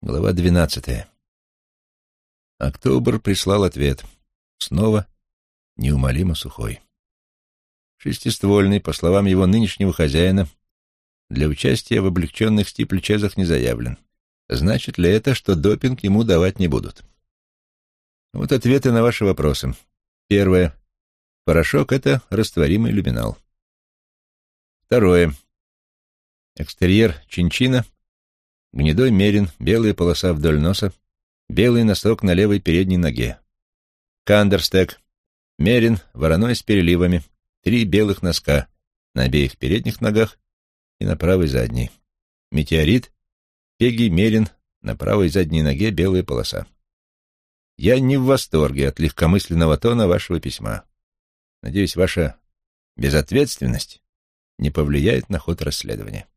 Глава двенадцатая. Октобер прислал ответ. Снова неумолимо сухой. Шестиствольный, по словам его нынешнего хозяина, для участия в облегченных стипльчезах не заявлен. Значит ли это, что допинг ему давать не будут? Вот ответы на ваши вопросы. Первое. Порошок — это растворимый люминал. Второе. Экстерьер чинчина, гнедой мерин, белая полоса вдоль носа, белый носок на левой передней ноге. Кандерстек, мерин, вороной с переливами, три белых носка на обеих передних ногах и на правой задней. Метеорит, пеги, мерин, на правой задней ноге белая полоса. Я не в восторге от легкомысленного тона вашего письма. Надеюсь, ваша безответственность не повлияет на ход расследования.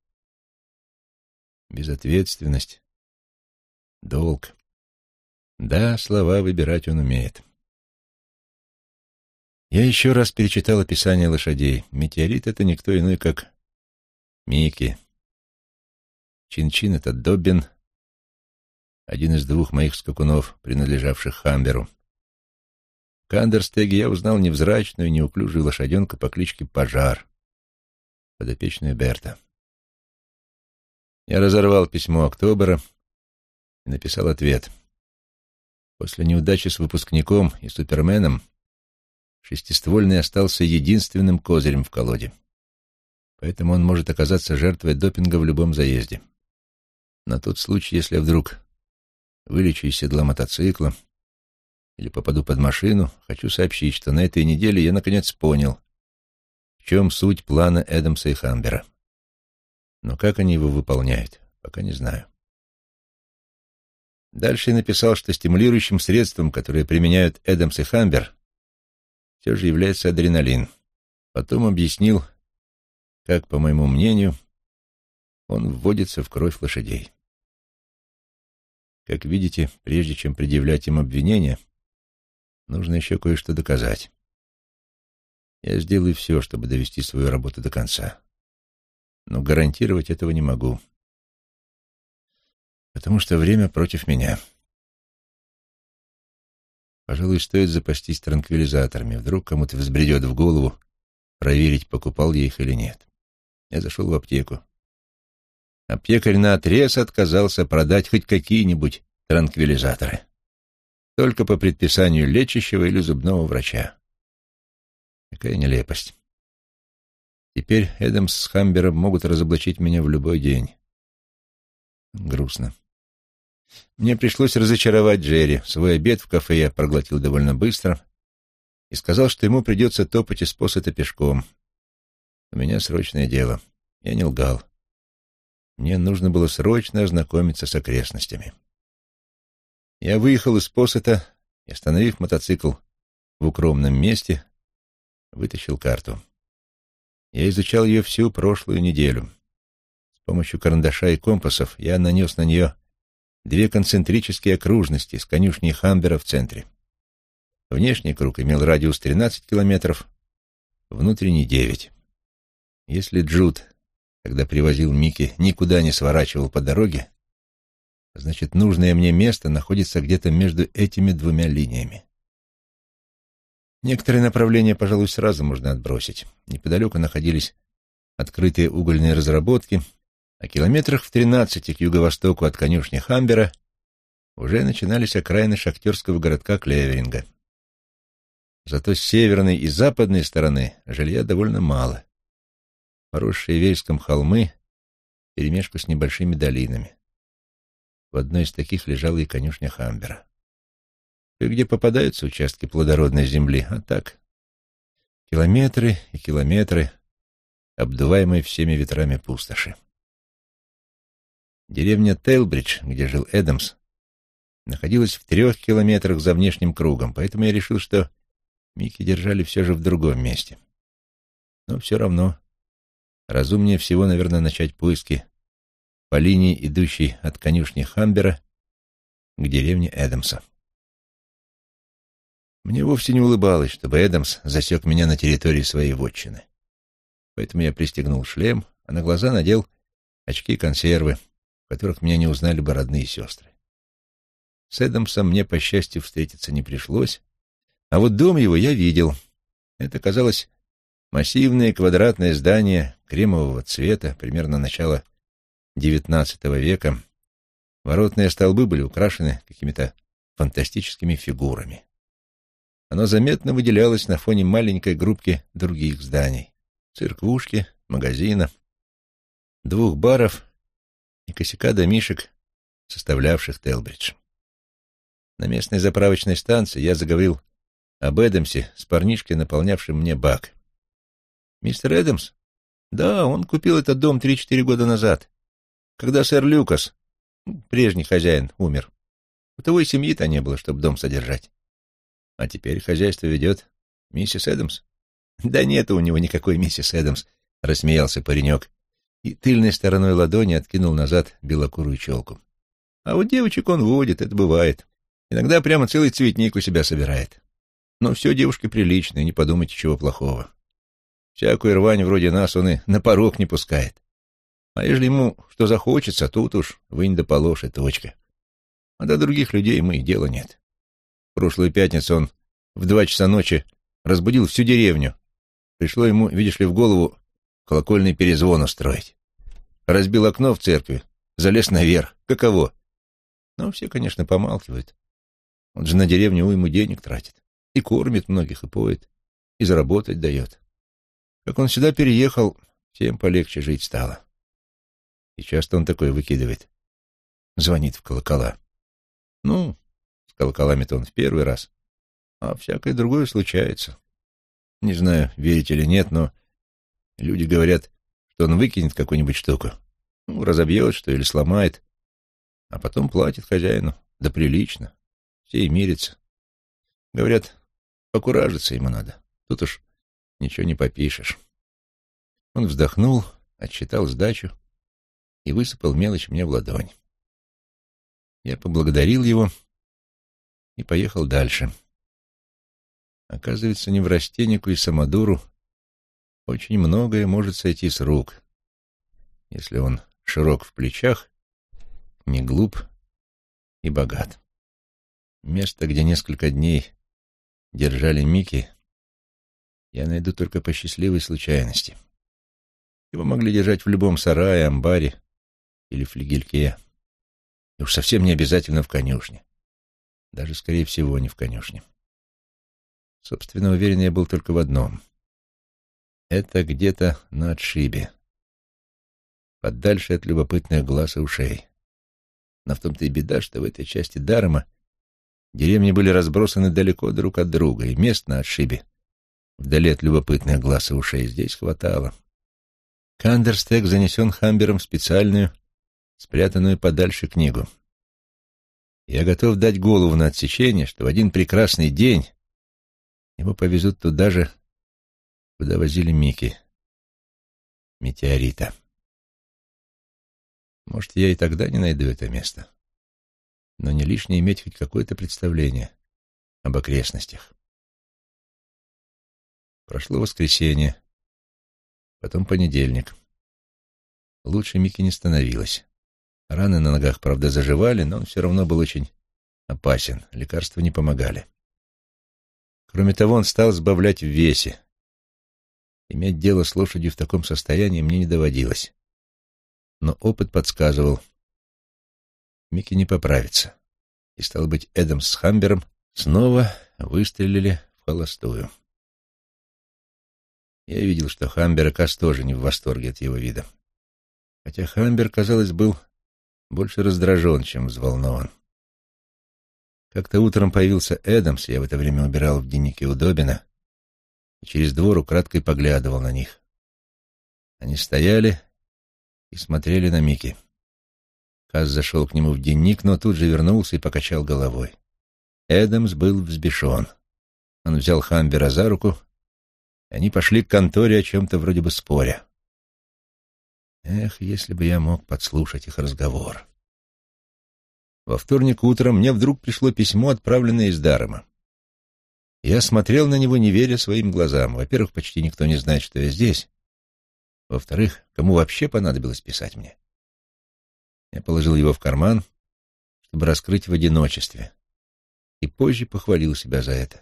Безответственность. Долг. Да, слова выбирать он умеет. Я еще раз перечитал описание лошадей. Метеорит — это никто иной, как Микки. Чин-Чин — это Доббин, один из двух моих скакунов, принадлежавших Хамберу. В Кандерстеге я узнал невзрачную, неуклюжую лошаденку по кличке Пожар, подопечную Берта. Я разорвал письмо Октобера и написал ответ. После неудачи с выпускником и суперменом шестиствольный остался единственным козырем в колоде. Поэтому он может оказаться жертвой допинга в любом заезде. На тот случай, если вдруг вылечу из седла мотоцикла или попаду под машину, хочу сообщить, что на этой неделе я наконец понял, в чем суть плана Эдамса и Хамбера. Но как они его выполняют, пока не знаю. Дальше я написал, что стимулирующим средством, которое применяют Эдамс и Хамбер, все же является адреналин. Потом объяснил, как, по моему мнению, он вводится в кровь лошадей. Как видите, прежде чем предъявлять им обвинения, нужно еще кое-что доказать. Я сделаю все, чтобы довести свою работу до конца. Но гарантировать этого не могу. Потому что время против меня. Пожалуй, стоит запастись транквилизаторами. Вдруг кому-то взбредет в голову проверить, покупал я их или нет. Я зашел в аптеку. Аптекарь наотрез отказался продать хоть какие-нибудь транквилизаторы. Только по предписанию лечащего или зубного врача. Какая нелепость. Теперь Эдамс с Хамбером могут разоблачить меня в любой день. Грустно. Мне пришлось разочаровать Джерри. Свой обед в кафе я проглотил довольно быстро и сказал, что ему придется топать из посыта пешком. У меня срочное дело. Я не лгал. Мне нужно было срочно ознакомиться с окрестностями. Я выехал из посыта и, остановив мотоцикл в укромном месте, вытащил карту. Я изучал ее всю прошлую неделю. С помощью карандаша и компасов я нанес на нее две концентрические окружности с конюшней Хамбера в центре. Внешний круг имел радиус 13 километров, внутренний — 9. Если Джуд, когда привозил Микки, никуда не сворачивал по дороге, значит, нужное мне место находится где-то между этими двумя линиями. Некоторые направления, пожалуй, сразу можно отбросить. Неподалеку находились открытые угольные разработки, а километрах в тринадцати к юго-востоку от конюшни Хамбера уже начинались окраины шахтерского городка Клеверинга. Зато с северной и западной стороны жилья довольно мало. Поросшие вереском холмы, перемешку с небольшими долинами. В одной из таких лежала и конюшня Хамбера где попадаются участки плодородной земли, а так километры и километры, обдуваемые всеми ветрами пустоши. Деревня Тейлбридж, где жил Эдамс, находилась в трех километрах за внешним кругом, поэтому я решил, что Микки держали все же в другом месте. Но все равно разумнее всего, наверное, начать поиски по линии, идущей от конюшни Хамбера к деревне Эдамса. Мне вовсе не улыбалось, чтобы Эдамс засек меня на территории своей вотчины. Поэтому я пристегнул шлем, а на глаза надел очки-консервы, в которых меня не узнали бы родные сестры. С Эдамсом мне, по счастью, встретиться не пришлось, а вот дом его я видел. Это казалось массивное квадратное здание кремового цвета, примерно начала XIX века. Воротные столбы были украшены какими-то фантастическими фигурами. Оно заметно выделялось на фоне маленькой группки других зданий. Церквушки, магазина, двух баров и косяка домишек, составлявших Телбридж. На местной заправочной станции я заговорил об Эдамсе с парнишкой, наполнявшим мне бак. «Мистер Эдамс?» «Да, он купил этот дом три-четыре года назад, когда сэр Люкас, прежний хозяин, умер. У того и семьи-то не было, чтобы дом содержать. А теперь хозяйство ведет миссис Эдамс. Да нет у него никакой миссис Эдамс, рассмеялся паренек и тыльной стороной ладони откинул назад белокурую челку. А вот девочек он водит, это бывает. Иногда прямо целый цветник у себя собирает. Но все девушки приличные, не подумайте чего плохого. Всякую рвань вроде нас он и на порог не пускает. А если ему что захочется, тут уж вынь да положь точка. А до других людей мы и дела нет. Прошлую пятницу он в два часа ночи разбудил всю деревню. Пришло ему, видишь ли, в голову колокольный перезвон устроить. Разбил окно в церкви, залез наверх. Каково? Ну, все, конечно, помалкивают. Он же на деревню уйму денег тратит. И кормит многих, и поет, и заработать дает. Как он сюда переехал, всем полегче жить стало. И часто он такое выкидывает. Звонит в колокола. Ну, с колоколами-то он в первый раз. А всякое другое случается. Не знаю, верить или нет, но люди говорят, что он выкинет какую-нибудь штуку. Ну, разобьет что или сломает. А потом платит хозяину. Да прилично. Все и мирятся. Говорят, покуражиться ему надо. Тут уж ничего не попишешь. Он вздохнул, отсчитал сдачу и высыпал мелочь мне в ладонь. Я поблагодарил его и поехал дальше. Оказывается, неврастеннику и самодуру очень многое может сойти с рук, если он широк в плечах, не глуп и богат. Место, где несколько дней держали Мики, я найду только по счастливой случайности. Его могли держать в любом сарае, амбаре или флигельке. И уж совсем не обязательно в конюшне. Даже, скорее всего, не в конюшне. Собственно, уверен я был только в одном. Это где-то на отшибе. Подальше от любопытных глаз и ушей. Но в том-то и беда, что в этой части Дарома деревни были разбросаны далеко друг от друга, и мест на отшибе, вдали от любопытных глаз и ушей, здесь хватало. Кандерстек занесен Хамбером в специальную, спрятанную подальше книгу. Я готов дать голову на отсечение, что в один прекрасный день его повезут туда же, куда возили Мики. Метеорита. Может, я и тогда не найду это место. Но не лишне иметь хоть какое-то представление об окрестностях. Прошло воскресенье, потом понедельник. Лучше Мики не становилось. Раны на ногах, правда, заживали, но он все равно был очень опасен. Лекарства не помогали. Кроме того, он стал сбавлять в весе. Иметь дело с лошадью в таком состоянии мне не доводилось. Но опыт подсказывал. Микки не поправится. И, стал быть, Эдамс с Хамбером снова выстрелили в холостую. Я видел, что Хамбер и Кас тоже не в восторге от его вида. Хотя Хамбер, казалось, был больше раздражен, чем взволнован. Как-то утром появился Эдамс, я в это время убирал в дневнике у и через двор украдкой поглядывал на них. Они стояли и смотрели на Мики. Каз зашел к нему в дневник, но тут же вернулся и покачал головой. Эдамс был взбешен. Он взял Хамбера за руку, и они пошли к конторе о чем-то вроде бы споря. Эх, если бы я мог подслушать их разговор. Во вторник утром мне вдруг пришло письмо, отправленное из Дарома. Я смотрел на него, не веря своим глазам. Во-первых, почти никто не знает, что я здесь. Во-вторых, кому вообще понадобилось писать мне? Я положил его в карман, чтобы раскрыть в одиночестве, и позже похвалил себя за это.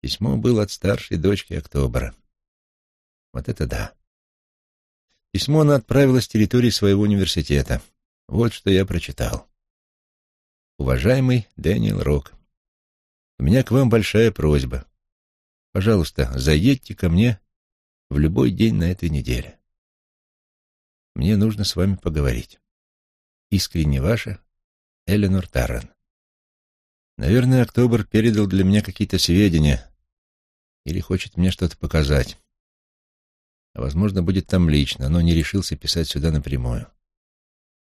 Письмо было от старшей дочки Октобера. Вот это да. Письмо она отправила с территории своего университета. Вот что я прочитал. Уважаемый Дэниел Рок, у меня к вам большая просьба. Пожалуйста, заедьте ко мне в любой день на этой неделе. Мне нужно с вами поговорить. Искренне ваша Эленор Таррен. Наверное, Октобер передал для меня какие-то сведения или хочет мне что-то показать. Возможно, будет там лично, но не решился писать сюда напрямую.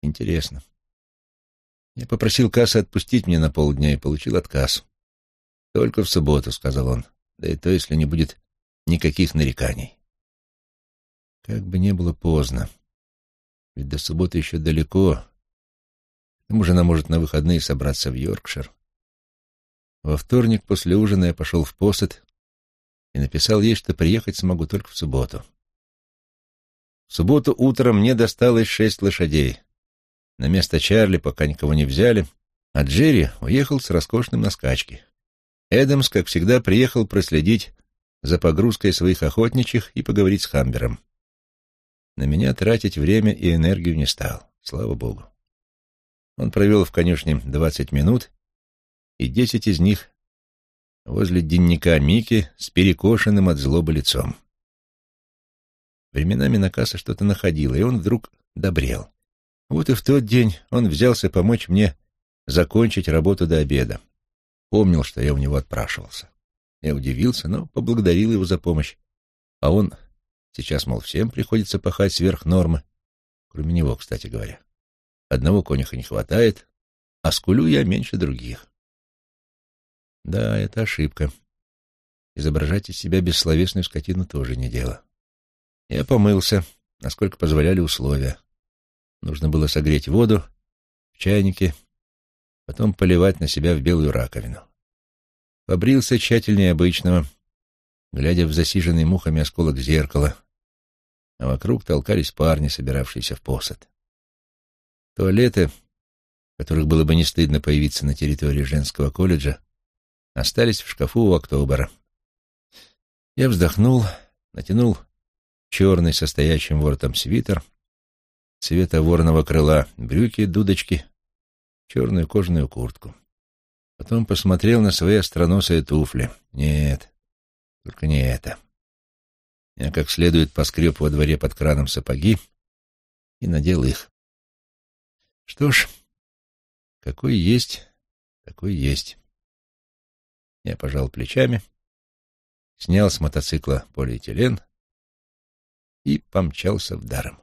Интересно. Я попросил Касса отпустить меня на полдня и получил отказ. «Только в субботу», — сказал он. «Да и то, если не будет никаких нареканий». Как бы не было поздно. Ведь до субботы еще далеко. К тому же она может на выходные собраться в Йоркшир. Во вторник после ужина я пошел в посад и написал ей, что приехать смогу только в субботу. Субботу утром мне досталось шесть лошадей. На место Чарли пока никого не взяли, а Джерри уехал с роскошным на скачке. Эдамс, как всегда, приехал проследить за погрузкой своих охотничьих и поговорить с Хамбером. На меня тратить время и энергию не стал, слава богу. Он провел в конюшне двадцать минут, и десять из них возле денника Мики с перекошенным от злобы лицом. Временами Накаса что-то находила, и он вдруг добрел. Вот и в тот день он взялся помочь мне закончить работу до обеда. Помнил, что я у него отпрашивался. Я удивился, но поблагодарил его за помощь. А он... Сейчас, мол, всем приходится пахать сверх нормы. Кроме него, кстати говоря. Одного конюха не хватает, а скулю я меньше других. Да, это ошибка. Изображать из себя бессловесную скотину тоже не дело. Я помылся, насколько позволяли условия. Нужно было согреть воду в чайнике, потом поливать на себя в белую раковину. Побрился тщательнее обычного, глядя в засиженный мухами осколок зеркала, а вокруг толкались парни, собиравшиеся в посад. Туалеты, в которых было бы не стыдно появиться на территории женского колледжа, остались в шкафу у Октобера. Я вздохнул, натянул черный со стоячим воротом свитер, цвета ворного крыла, брюки, дудочки, черную кожаную куртку. Потом посмотрел на свои остроносые туфли. Нет, только не это. Я как следует поскреб во дворе под краном сапоги и надел их. Что ж, какой есть, такой есть. Я пожал плечами, снял с мотоцикла полиэтилен и помчался в даром.